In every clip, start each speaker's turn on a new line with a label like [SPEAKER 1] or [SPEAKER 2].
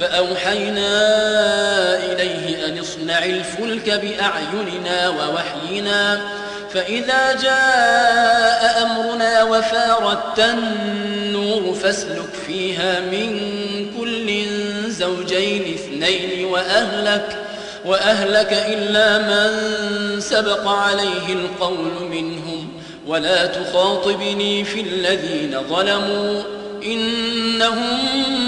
[SPEAKER 1] فأوحينا إليه أن اصنع الفلك بأعيننا ووحينا فإذا جاء أمرنا وفارت النور فاسلك فيها من كل زوجين اثنين وأهلك وأهلك إلا من سبق عليه القول منهم ولا تخاطبني في الذين ظلموا إنهم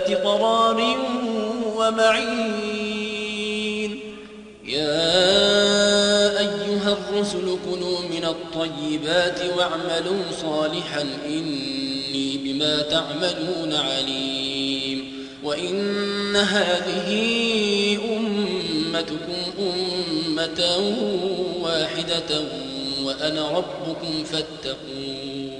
[SPEAKER 1] ذات قرار ومعين. يا أيها الرسل كنوا من الطيبات واعملوا صالحا إني بما تعملون عليم. وإن هذه أمتكم أمة واحدة وأنا ربكم فاتقون.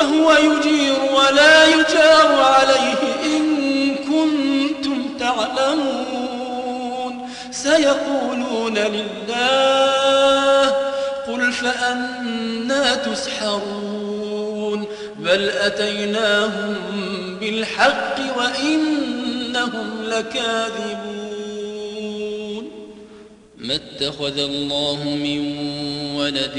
[SPEAKER 1] وهو يجير ولا يجار عليه إن كنتم تعلمون. سيقولون لله قل فأنا تسحرون. بل أتيناهم بالحق وإنهم لكاذبون. ما اتخذ الله من ولد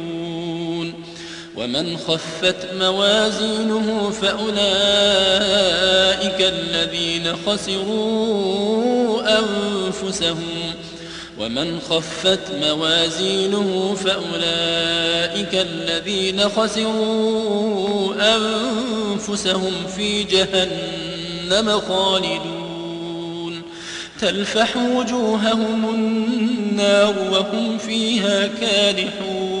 [SPEAKER 1] ومن خفت موازينه فأولئك الذين خسروا أنفسهم. ومن خفت موازينه فأولئك الذين خسروا أنفسهم في جهنم خالدون. تلفح وجوههم النار وهم فيها كالحون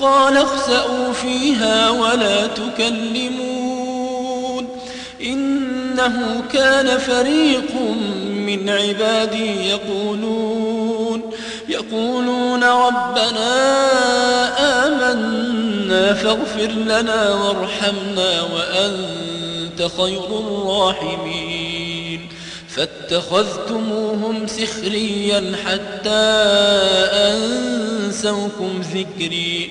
[SPEAKER 1] قال اخسأوا فيها ولا تكلمون إنه كان فريق من عبادي يقولون يقولون ربنا آمنا فاغفر لنا وارحمنا وأنت خير الراحمين فاتخذتموهم سخريا حتى أنسوكم ذكري